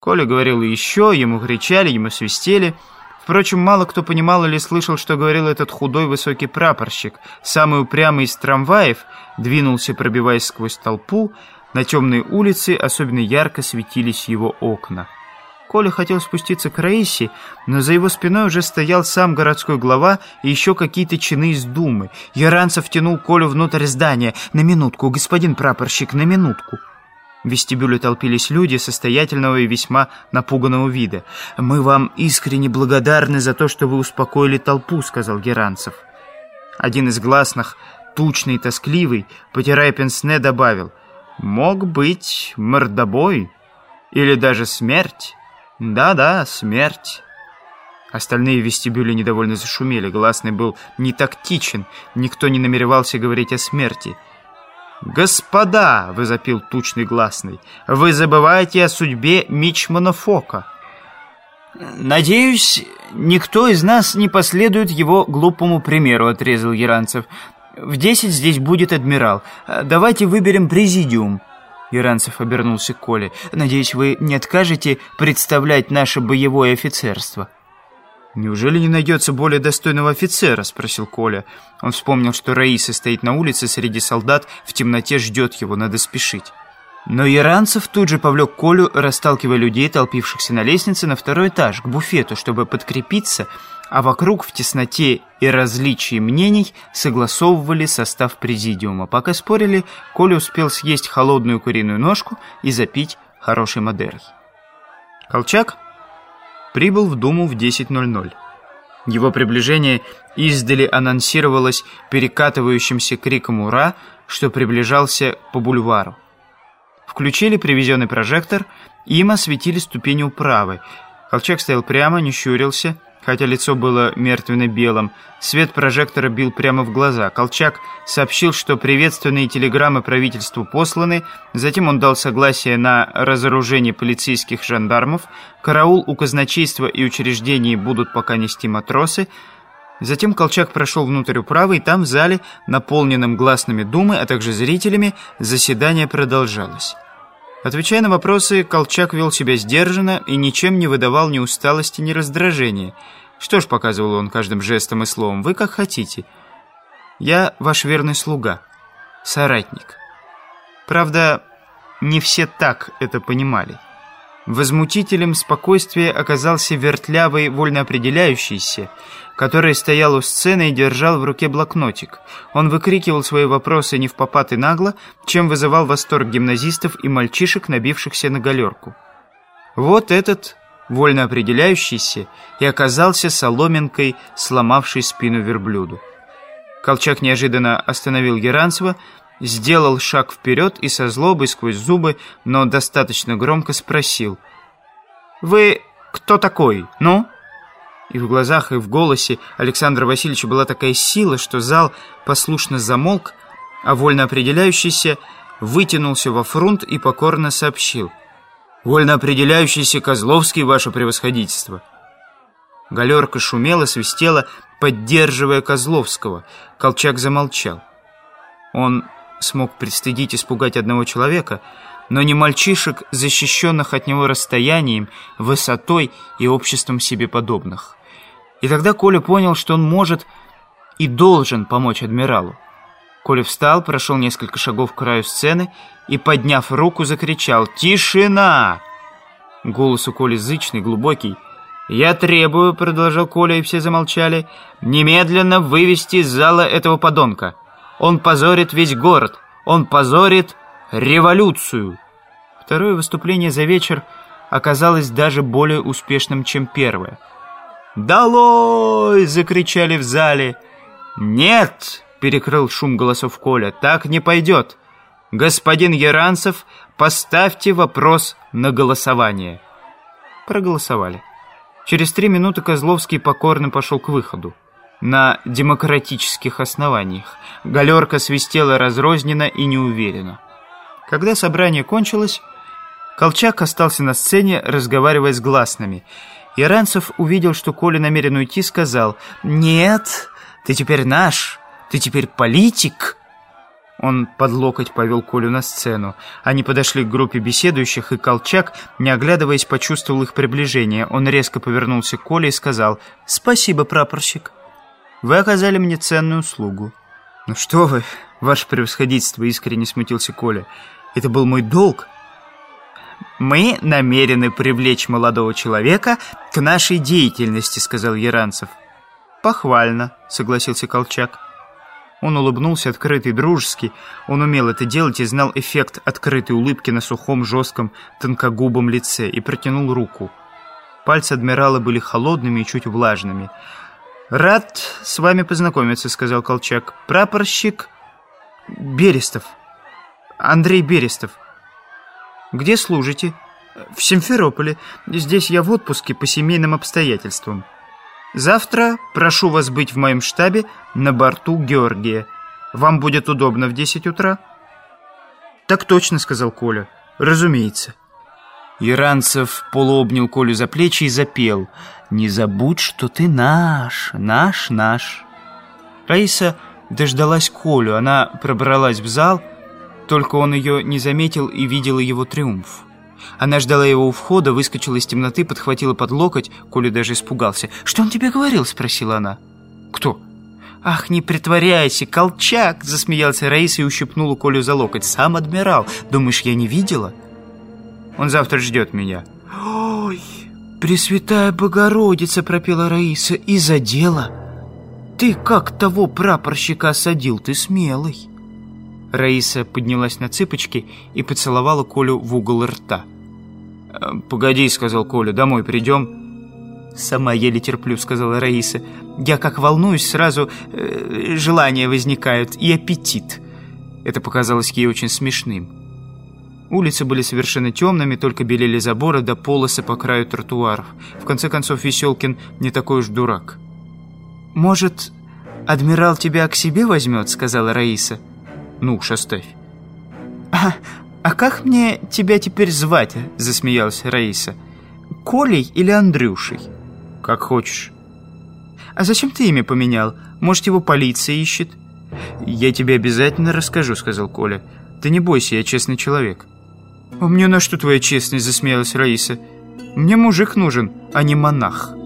Коля говорил еще, ему кричали, ему свистели. Впрочем, мало кто понимал или слышал, что говорил этот худой высокий прапорщик. Самый упрямый из трамваев двинулся, пробиваясь сквозь толпу. На темной улице особенно ярко светились его окна. Коля хотел спуститься к Раисе, но за его спиной уже стоял сам городской глава и еще какие-то чины из Думы. Яранцев тянул Колю внутрь здания. «На минутку, господин прапорщик, на минутку». В вестибюле толпились люди состоятельного и весьма напуганного вида. «Мы вам искренне благодарны за то, что вы успокоили толпу», — сказал Геранцев. Один из гласных, тучный и тоскливый, потирая пенсне, добавил «Мог быть мордобой или даже смерть». «Да-да, смерть». Остальные в вестибюле недовольно зашумели. Гласный был не тактичен, никто не намеревался говорить о смерти. «Господа!» — возопил тучный гласный. «Вы забываете о судьбе Мичмана Фока». «Надеюсь, никто из нас не последует его глупому примеру», — отрезал Яранцев. «В десять здесь будет адмирал. Давайте выберем президиум». Яранцев обернулся к Коле. «Надеюсь, вы не откажете представлять наше боевое офицерство?» «Неужели не найдется более достойного офицера?» — спросил Коля. Он вспомнил, что Раиса стоит на улице среди солдат, в темноте ждет его, надо спешить. Но Яранцев тут же повлек Колю, расталкивая людей, толпившихся на лестнице, на второй этаж, к буфету, чтобы подкрепиться, а вокруг в тесноте и различии мнений согласовывали состав президиума. Пока спорили, Коля успел съесть холодную куриную ножку и запить хорошей Мадерой. Колчак прибыл в Думу в 10.00. Его приближение издали анонсировалось перекатывающимся криком «Ура!», что приближался по бульвару. Включили привезенный прожектор, им осветили ступени управы. Колчак стоял прямо, не щурился, хотя лицо было мертвенно-белым. Свет прожектора бил прямо в глаза. Колчак сообщил, что приветственные телеграммы правительству посланы, затем он дал согласие на разоружение полицейских жандармов, караул у казначейства и учреждений будут пока нести матросы, Затем Колчак прошел внутрь управы, и там, в зале, наполненном гласными думы, а также зрителями, заседание продолжалось. Отвечая на вопросы, Колчак вел себя сдержанно и ничем не выдавал ни усталости, ни раздражения. «Что ж», — показывал он каждым жестом и словом, — «вы как хотите. Я ваш верный слуга, соратник». Правда, не все так это понимали. Возмутителем спокойствия оказался вертлявый, вольно определяющийся, который стоял у сцены и держал в руке блокнотик. Он выкрикивал свои вопросы не в попад и нагло, чем вызывал восторг гимназистов и мальчишек, набившихся на галерку. Вот этот, вольно определяющийся, и оказался соломинкой, сломавшей спину верблюду. Колчак неожиданно остановил Геранцева, сделал шаг вперед и со злобой сквозь зубы, но достаточно громко спросил. «Вы кто такой, ну?» И в глазах, и в голосе Александра Васильевича была такая сила, что зал послушно замолк, а вольно определяющийся вытянулся во фронт и покорно сообщил. «Вольно определяющийся Козловский, ваше превосходительство!» Галерка шумела, свистела, поддерживая Козловского. Колчак замолчал. Он смог пристыдить, испугать одного человека, но не мальчишек, защищенных от него расстоянием, высотой и обществом себе подобных. И тогда Коля понял, что он может и должен помочь адмиралу. Коля встал, прошел несколько шагов к краю сцены и, подняв руку, закричал «Тишина!». Голос у Коли зычный, глубокий. «Я требую», — продолжал Коля, и все замолчали, «немедленно вывести из зала этого подонка». Он позорит весь город. Он позорит революцию. Второе выступление за вечер оказалось даже более успешным, чем первое. «Долой!» — закричали в зале. «Нет!» — перекрыл шум голосов Коля. «Так не пойдет. Господин Яранцев, поставьте вопрос на голосование». Проголосовали. Через три минуты Козловский покорно пошел к выходу на демократических основаниях. Галерка свистела разрозненно и неуверенно. Когда собрание кончилось, Колчак остался на сцене, разговаривая с гласными. Яранцев увидел, что Коля намерен уйти, сказал «Нет, ты теперь наш, ты теперь политик». Он под локоть повел Колю на сцену. Они подошли к группе беседующих, и Колчак, не оглядываясь, почувствовал их приближение. Он резко повернулся к Коле и сказал «Спасибо, прапорщик. Вы оказали мне ценную услугу». «Ну что вы, ваше превосходительство», — искренне смутился Коля. «Это был мой долг». «Мы намерены привлечь молодого человека к нашей деятельности», — сказал Яранцев. «Похвально», — согласился Колчак. Он улыбнулся открытый, дружески. Он умел это делать и знал эффект открытой улыбки на сухом, жестком, тонкогубом лице и протянул руку. Пальцы адмирала были холодными и чуть влажными. «Рад с вами познакомиться», — сказал Колчак. «Прапорщик Берестов. Андрей Берестов. Где служите?» «В Симферополе. Здесь я в отпуске по семейным обстоятельствам». Завтра прошу вас быть в моем штабе на борту Георгия. Вам будет удобно в 10 утра?» «Так точно», — сказал Коля. «Разумеется». Иранцев полуобнял Колю за плечи и запел «Не забудь, что ты наш, наш, наш». Раиса дождалась Колю, она пробралась в зал, только он ее не заметил и видела его триумф. Она ждала его у входа, выскочила из темноты, подхватила под локоть. Коля даже испугался. «Что он тебе говорил?» – спросила она. «Кто?» «Ах, не притворяйся, Колчак!» – засмеялся Раиса и ущипнула Колю за локоть. «Сам адмирал. Думаешь, я не видела?» «Он завтра ждет меня». «Ой, Пресвятая Богородица!» – пропела Раиса. «И за дело! Ты как того прапорщика осадил, ты смелый!» Раиса поднялась на цыпочки и поцеловала Колю в угол рта. «Э, «Погоди», — сказал Коля, — «домой придем». «Сама еле терплю», — сказала Раиса. «Я как волнуюсь, сразу э, желания возникают и аппетит». Это показалось ей очень смешным. Улицы были совершенно темными, только белели заборы до полосы по краю тротуаров. В конце концов, Веселкин не такой уж дурак. «Может, адмирал тебя к себе возьмет?» — сказала Раиса. «Ну уж оставь». «А, «А как мне тебя теперь звать?» — засмеялась Раиса. «Колей или Андрюшей?» «Как хочешь». «А зачем ты имя поменял? Может, его полиция ищет?» «Я тебе обязательно расскажу», — сказал Коля. «Ты не бойся, я честный человек». «А мне на что твоя честность?» — засмеялась Раиса. «Мне мужик нужен, а не монах».